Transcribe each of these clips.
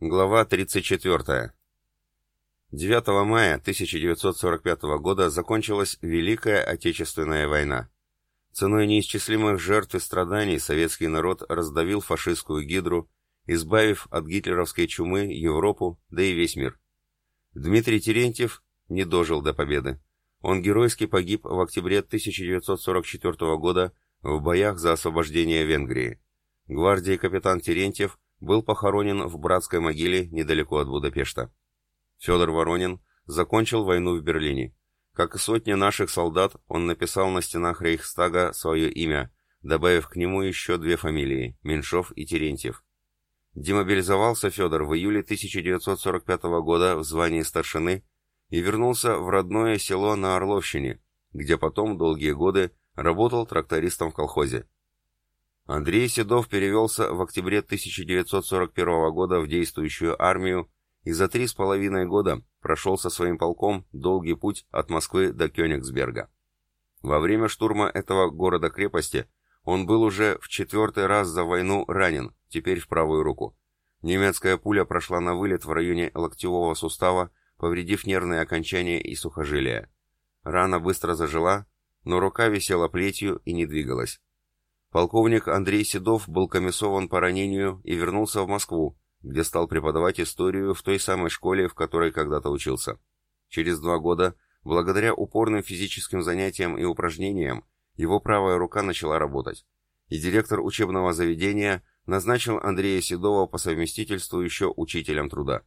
Глава 34. 9 мая 1945 года закончилась Великая Отечественная война. Ценой неисчислимых жертв и страданий советский народ раздавил фашистскую гидру, избавив от гитлеровской чумы Европу, да и весь мир. Дмитрий Терентьев не дожил до победы. Он геройски погиб в октябре 1944 года в боях за освобождение Венгрии. Гвардии капитан Терентьев был похоронен в братской могиле недалеко от Будапешта. Федор Воронин закончил войну в Берлине. Как и сотни наших солдат, он написал на стенах Рейхстага свое имя, добавив к нему еще две фамилии – Меньшов и Терентьев. Демобилизовался Федор в июле 1945 года в звании старшины и вернулся в родное село на Орловщине, где потом долгие годы работал трактористом в колхозе. Андрей Седов перевелся в октябре 1941 года в действующую армию и за три с половиной года прошел со своим полком долгий путь от Москвы до Кёнигсберга. Во время штурма этого города-крепости он был уже в четвертый раз за войну ранен, теперь в правую руку. Немецкая пуля прошла на вылет в районе локтевого сустава, повредив нервные окончания и сухожилия. Рана быстро зажила, но рука висела плетью и не двигалась. Полковник Андрей Седов был комиссован по ранению и вернулся в Москву, где стал преподавать историю в той самой школе, в которой когда-то учился. Через два года, благодаря упорным физическим занятиям и упражнениям, его правая рука начала работать, и директор учебного заведения назначил Андрея Седова по совместительству еще учителем труда.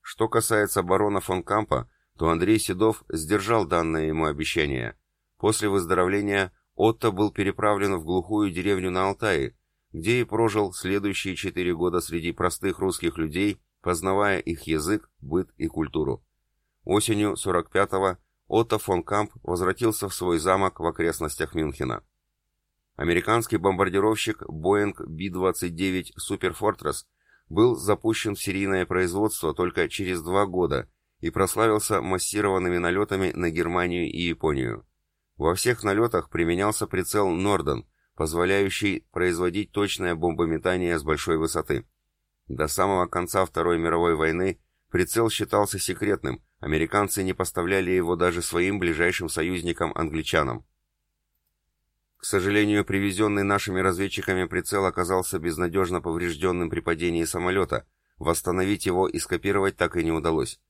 Что касается барона фон Кампа, то Андрей Седов сдержал данное ему обещание. После выздоровления Отто был переправлен в глухую деревню на Алтае, где и прожил следующие четыре года среди простых русских людей, познавая их язык, быт и культуру. Осенью 45-го Отто фон Камп возвратился в свой замок в окрестностях Мюнхена. Американский бомбардировщик Boeing B-29 Super Fortress был запущен в серийное производство только через два года и прославился массированными налетами на Германию и Японию. Во всех налетах применялся прицел Норден, позволяющий производить точное бомбометание с большой высоты. До самого конца Второй мировой войны прицел считался секретным, американцы не поставляли его даже своим ближайшим союзникам-англичанам. К сожалению, привезенный нашими разведчиками прицел оказался безнадежно поврежденным при падении самолета, восстановить его и скопировать так и не удалось.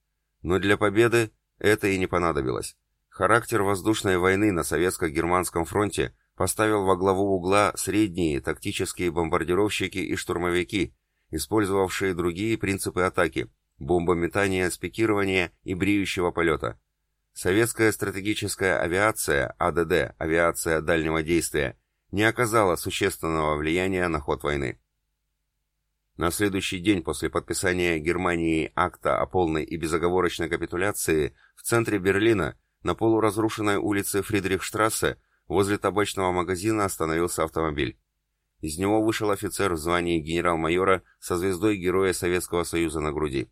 Но для победы это и не понадобилось. Характер воздушной войны на советско-германском фронте поставил во главу угла средние тактические бомбардировщики и штурмовики, использовавшие другие принципы атаки – бомбометания, спикирования и бреющего полета. Советская стратегическая авиация, АДД, авиация дальнего действия, не оказала существенного влияния на ход войны. На следующий день после подписания Германии акта о полной и безоговорочной капитуляции в центре Берлина – на полуразрушенной улице Фридрихштрассе возле табачного магазина остановился автомобиль. Из него вышел офицер в звании генерал-майора со звездой Героя Советского Союза на груди.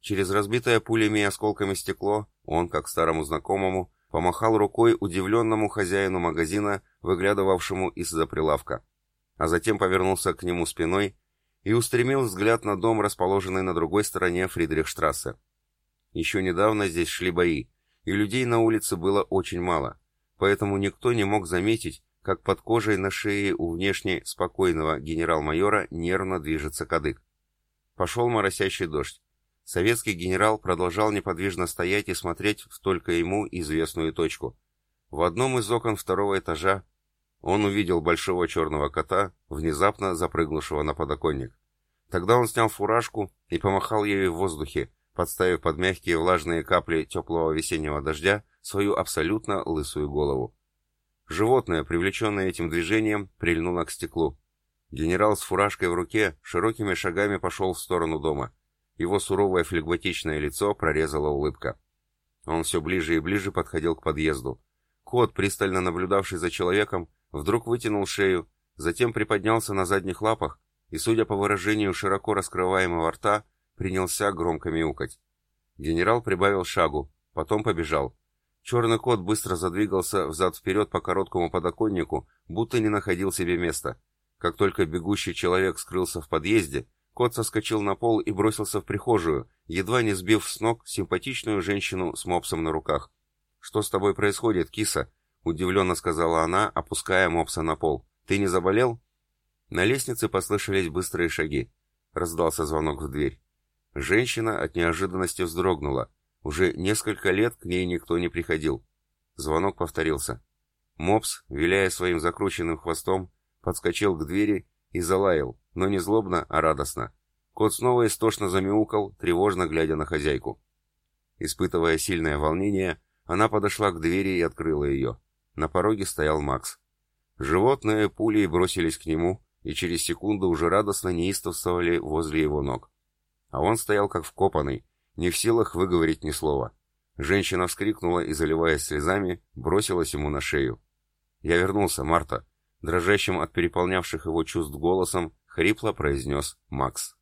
Через разбитое пулями и осколками стекло он, как старому знакомому, помахал рукой удивленному хозяину магазина, выглядывавшему из-за прилавка, а затем повернулся к нему спиной и устремил взгляд на дом, расположенный на другой стороне Фридрихштрассе. Еще недавно здесь шли бои, и людей на улице было очень мало, поэтому никто не мог заметить, как под кожей на шее у внешне спокойного генерал-майора нервно движется кадык. Пошел моросящий дождь. Советский генерал продолжал неподвижно стоять и смотреть в только ему известную точку. В одном из окон второго этажа он увидел большого черного кота, внезапно запрыгнувшего на подоконник. Тогда он снял фуражку и помахал ею в воздухе, подставив под мягкие влажные капли теплого весеннего дождя свою абсолютно лысую голову. Животное, привлеченное этим движением, прильнуло к стеклу. Генерал с фуражкой в руке широкими шагами пошел в сторону дома. Его суровое флегматичное лицо прорезала улыбка. Он все ближе и ближе подходил к подъезду. Кот, пристально наблюдавший за человеком, вдруг вытянул шею, затем приподнялся на задних лапах и, судя по выражению широко раскрываемого рта, принялся громко мяукать. Генерал прибавил шагу, потом побежал. Черный кот быстро задвигался взад-вперед по короткому подоконнику, будто не находил себе места. Как только бегущий человек скрылся в подъезде, Кот соскочил на пол и бросился в прихожую, едва не сбив с ног симпатичную женщину с мопсом на руках. «Что с тобой происходит, киса?» — удивленно сказала она, опуская мопса на пол. «Ты не заболел?» На лестнице послышались быстрые шаги. Раздался звонок в дверь. Женщина от неожиданности вздрогнула. Уже несколько лет к ней никто не приходил. Звонок повторился. Мопс, виляя своим закрученным хвостом, подскочил к двери и залаял, но не злобно, а радостно. Кот снова истошно замяукал, тревожно глядя на хозяйку. Испытывая сильное волнение, она подошла к двери и открыла ее. На пороге стоял Макс. Животные пулей бросились к нему и через секунду уже радостно неистовствовали возле его ног. А он стоял как вкопанный, не в силах выговорить ни слова. Женщина вскрикнула и, заливаясь слезами, бросилась ему на шею. «Я вернулся, Марта», — дрожащим от переполнявших его чувств голосом, хрипло произнес Макс.